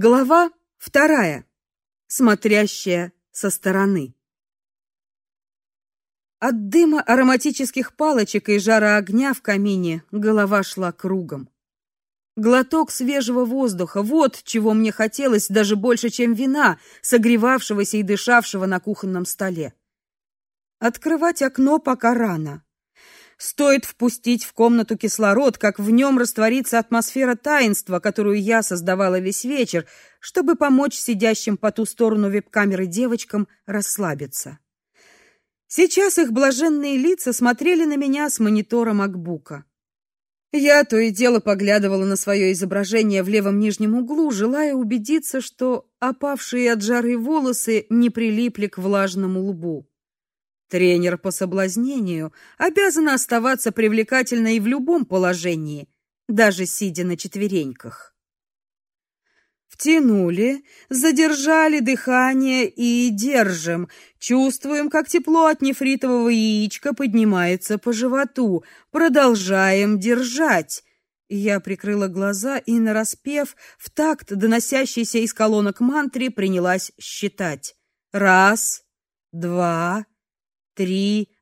Глава вторая. Смотрящая со стороны. От дыма ароматических палочек и жара огня в камине голова шла кругом. Глоток свежего воздуха вот чего мне хотелось даже больше, чем вина, согревавшегося и дышавшего на кухонном столе. Открывать окно пока рано. Стоит впустить в комнату кислород, как в нем растворится атмосфера таинства, которую я создавала весь вечер, чтобы помочь сидящим по ту сторону веб-камеры девочкам расслабиться. Сейчас их блаженные лица смотрели на меня с монитора MacBook. Я то и дело поглядывала на свое изображение в левом нижнем углу, желая убедиться, что опавшие от жары волосы не прилипли к влажному лбу. Тренер по соблазнению обязана оставаться привлекательной в любом положении, даже сидя на четвереньках. Втянули, задержали дыхание и держим. Чувствуем, как тепло от нефритового яичка поднимается по животу. Продолжаем держать. Я прикрыла глаза и нараспев в такт доносящейся из колонок мантре принялась считать. Раз, два, три.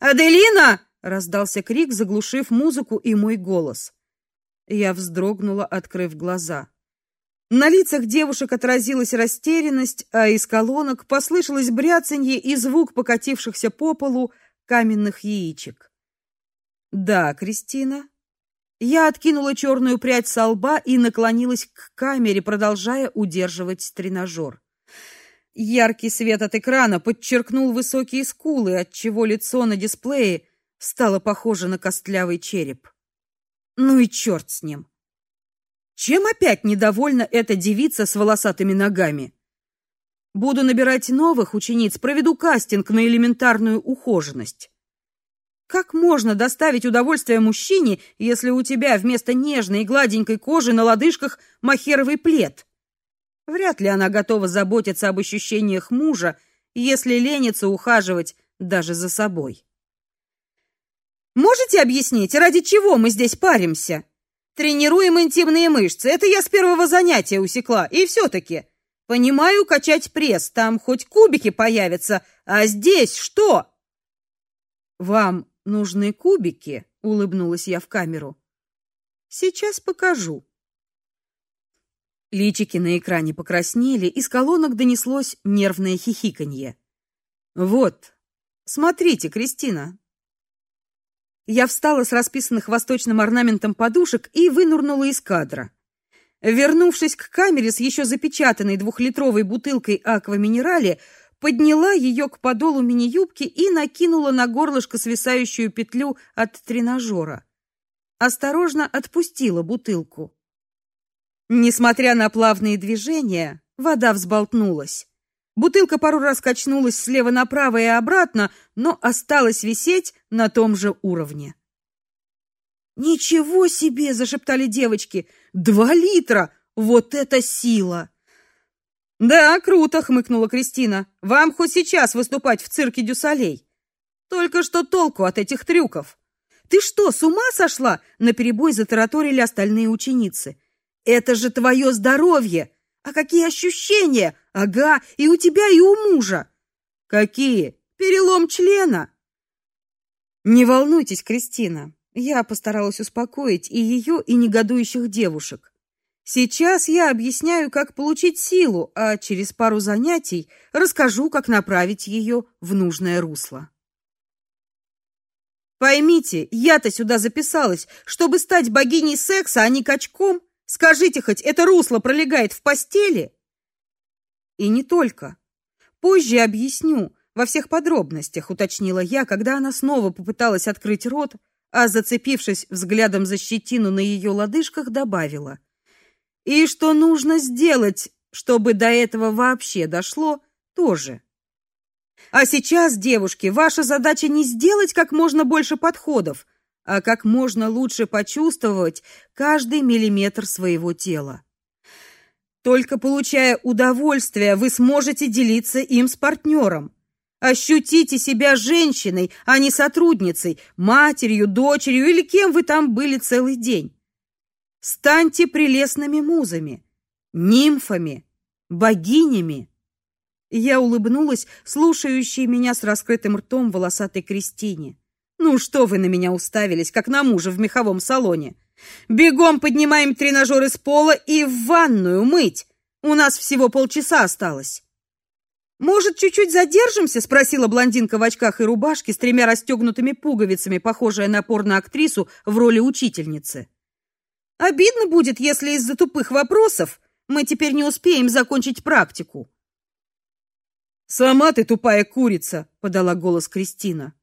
Аделина! раздался крик, заглушив музыку и мой голос. Я вздрогнула, открыв глаза. На лицах девушек отразилась растерянность, а из колонок послышалось бряцанье и звук покатившихся по полу каменных яичек. Да, Кристина. Я откинула черную прядь со лба и наклонилась к камере, продолжая удерживать тренажер. Яркий свет от экрана подчеркнул высокие скулы, отчего лицо на дисплее стало похоже на костлявый череп. Ну и черт с ним. Чем опять недовольна эта девица с волосатыми ногами? Буду набирать новых учениц, проведу кастинг на элементарную ухоженность. Как можно доставить удовольствие мужчине, если у тебя вместо нежной и гладенькой кожи на лодыжках махеровый плед? Вряд ли она готова заботиться об ощущениях мужа, если ленится ухаживать даже за собой. Можете объяснить, ради чего мы здесь паримся? Тренируем интимные мышцы. Это я с первого занятия усекла. И все таки понимаю качать пресс, там хоть кубики появятся, а здесь что? Вам нужны кубики, улыбнулась я в камеру. Сейчас покажу. Личики на экране покраснели, из колонок донеслось нервное хихиканье. Вот. Смотрите, Кристина. Я встала с расписанных восточным орнаментом подушек и вынырнула из кадра. Вернувшись к камере с еще запечатанной двухлитровой бутылкой аква-минерале, подняла ее к подолу мини-юбки и накинула на горлышко свисающую петлю от тренажера. Осторожно отпустила бутылку. Несмотря на плавные движения, вода взболтнулась. Бутылка пару раз качнулась слева направо и обратно, но осталась висеть на том же уровне. Ничего себе, зашептали девочки. Два литра. Вот это сила. Да, круто, хмыкнула Кристина. Вам хоть сейчас выступать в цирке Дюсалей. Только что толку от этих трюков? Ты что, с ума сошла? наперебой затараторили остальные ученицы. Это же твое здоровье. А какие ощущения? Ага, и у тебя, и у мужа. Какие? Перелом члена. Не волнуйтесь, Кристина. Я постаралась успокоить и ее, и негодующих девушек. Сейчас я объясняю, как получить силу, а через пару занятий расскажу, как направить ее в нужное русло. Поймите, я-то сюда записалась, чтобы стать богиней секса, а не качком. Скажите хоть, это русло пролегает в постели? И не только. Позже объясню во всех подробностях, уточнила я, когда она снова попыталась открыть рот, а зацепившись взглядом за щетину на ее лодыжках, добавила: "И что нужно сделать, чтобы до этого вообще дошло, тоже. А сейчас, девушки, ваша задача не сделать как можно больше подходов, а как можно лучше почувствовать каждый миллиметр своего тела. Только получая удовольствие, вы сможете делиться им с партнером. Ощутите себя женщиной, а не сотрудницей, матерью, дочерью или кем вы там были целый день. Станьте прелестными музами, нимфами, богинями. Я улыбнулась, слушающей меня с раскрытым ртом волосатой Кристине. Ну что вы на меня уставились, как на мужа в меховом салоне? Бегом поднимаем тренажеры с пола и в ванную мыть. У нас всего полчаса осталось. Может, чуть-чуть задержимся, спросила блондинка в очках и рубашке с тремя расстегнутыми пуговицами, похожая на порно-актрису в роли учительницы. Обидно будет, если из-за тупых вопросов мы теперь не успеем закончить практику. Сама ты тупая курица, подала голос Кристина.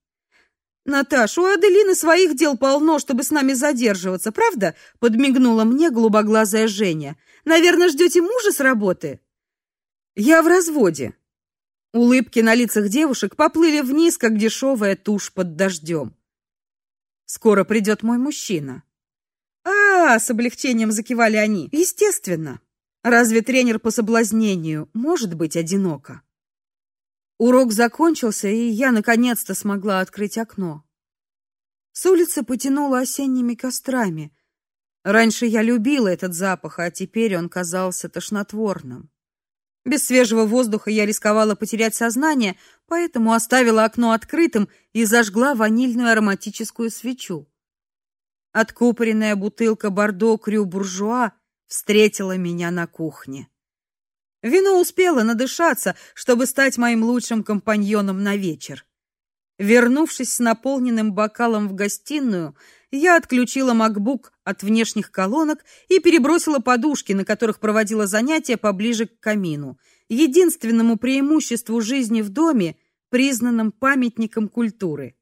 Наташ, у Аделины своих дел полно, чтобы с нами задерживаться, правда? подмигнула мне голубоглазая Женя. Наверное, ждете мужа с работы. Я в разводе. Улыбки на лицах девушек поплыли вниз, как дешевая тушь под дождем. Скоро придет мой мужчина. А, с облегчением закивали они. Естественно. Разве тренер по соблазнению может быть одиноко? Урок закончился, и я наконец-то смогла открыть окно. С улицы потянуло осенними кострами. Раньше я любила этот запах, а теперь он казался тошнотворным. Без свежего воздуха я рисковала потерять сознание, поэтому оставила окно открытым и зажгла ванильную ароматическую свечу. Откупоренная бутылка бордо крю буржуа встретила меня на кухне. Вино успело надышаться, чтобы стать моим лучшим компаньоном на вечер. Вернувшись с наполненным бокалом в гостиную, я отключила MacBook от внешних колонок и перебросила подушки, на которых проводила занятия, поближе к камину. Единственному преимуществу жизни в доме, признанном памятником культуры.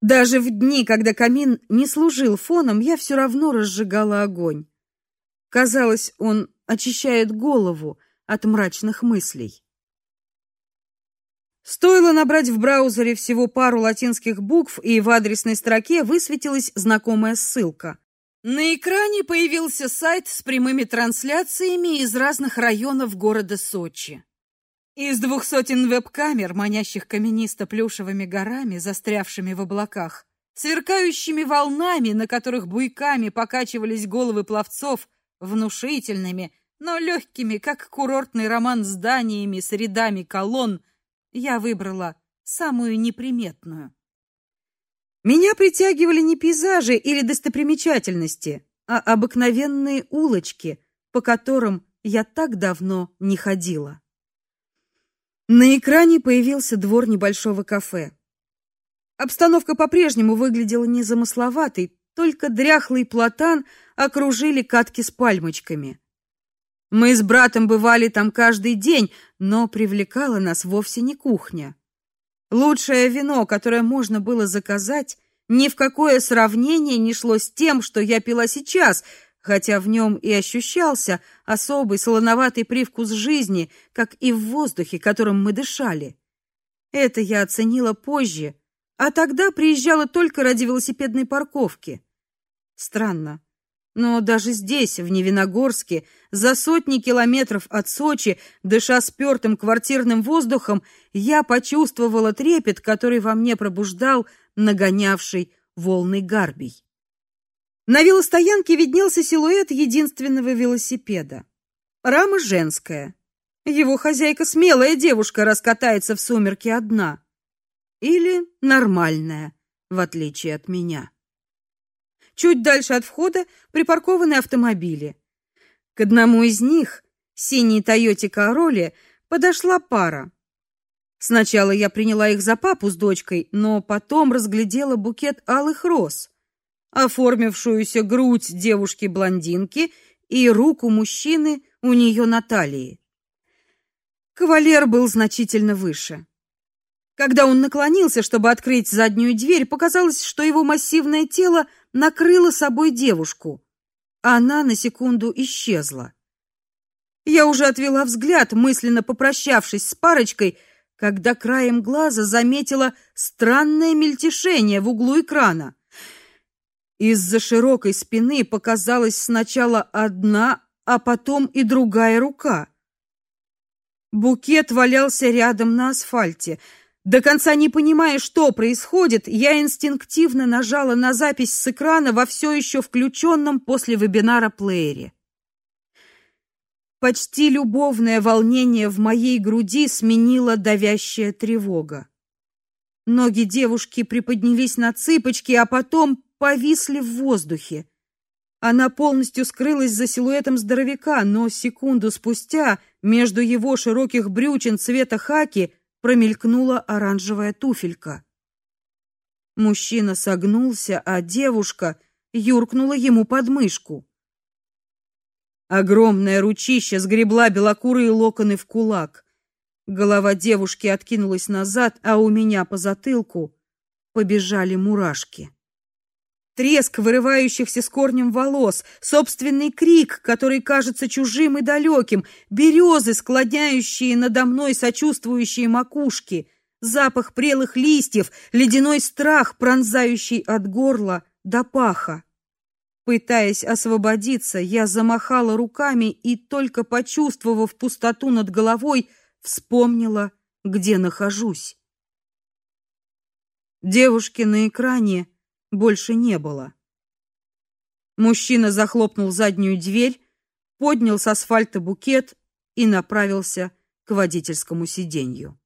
Даже в дни, когда камин не служил фоном, я все равно разжигала огонь. Казалось, он очищает голову от мрачных мыслей. Стоило набрать в браузере всего пару латинских букв, и в адресной строке высветилась знакомая ссылка. На экране появился сайт с прямыми трансляциями из разных районов города Сочи. Из двух сотен веб-камер, манящих каменисто-плюшевыми горами, застрявшими в облаках, сверкающими волнами, на которых буйками покачивались головы пловцов, внушительными, но легкими, как курортный роман зданиями с рядами колонн, я выбрала самую неприметную. Меня притягивали не пейзажи или достопримечательности, а обыкновенные улочки, по которым я так давно не ходила. На экране появился двор небольшого кафе. Обстановка по-прежнему выглядела незамысловатой, только дряхлый платан окружили катки с пальмочками. Мы с братом бывали там каждый день, но привлекала нас вовсе не кухня. Лучшее вино, которое можно было заказать, ни в какое сравнение не шло с тем, что я пила сейчас, хотя в нем и ощущался особый солоноватый привкус жизни, как и в воздухе, которым мы дышали. Это я оценила позже, а тогда приезжала только ради велосипедной парковки. Странно. Но даже здесь, в Невиногорске, за сотни километров от Сочи, дыша спёртым квартирным воздухом, я почувствовала трепет, который во мне пробуждал нагонявший волны гарбий. На велостоянке виднелся силуэт единственного велосипеда. Рама женская. Его хозяйка смелая девушка раскатается в сумерки одна. Или нормальная, в отличие от меня. Чуть дальше от входа припаркованы автомобили. К одному из них, синей Тойоте Короле, подошла пара. Сначала я приняла их за папу с дочкой, но потом разглядела букет алых роз, оформившуюся грудь девушки-блондинки и руку мужчины у нее на талии. Кавалер был значительно выше. Когда он наклонился, чтобы открыть заднюю дверь, показалось, что его массивное тело накрыло собой девушку. Она на секунду исчезла. Я уже отвела взгляд, мысленно попрощавшись с парочкой, когда краем глаза заметила странное мельтешение в углу экрана. Из-за широкой спины показалась сначала одна, а потом и другая рука. Букет валялся рядом на асфальте. До конца не понимая, что происходит, я инстинктивно нажала на запись с экрана во все еще включенном после вебинара плеере. Почти любовное волнение в моей груди сменило давящая тревога. Ноги девушки приподнялись на цыпочки, а потом повисли в воздухе. Она полностью скрылась за силуэтом здоровяка, но секунду спустя между его широких брючин цвета хаки промелькнула оранжевая туфелька. Мужчина согнулся, а девушка юркнула ему под мышку. Огромное ручище сгребла белокурые локоны в кулак. Голова девушки откинулась назад, а у меня по затылку побежали мурашки. Треск вырывающихся с корнем волос, собственный крик, который кажется чужим и далеким, березы, склоняющие надо мной сочувствующие макушки, запах прелых листьев, ледяной страх, пронзающий от горла до паха. Пытаясь освободиться, я замахала руками и только почувствовав пустоту над головой, вспомнила, где нахожусь. Девушки на экране больше не было. Мужчина захлопнул заднюю дверь, поднял с асфальта букет и направился к водительскому сиденью.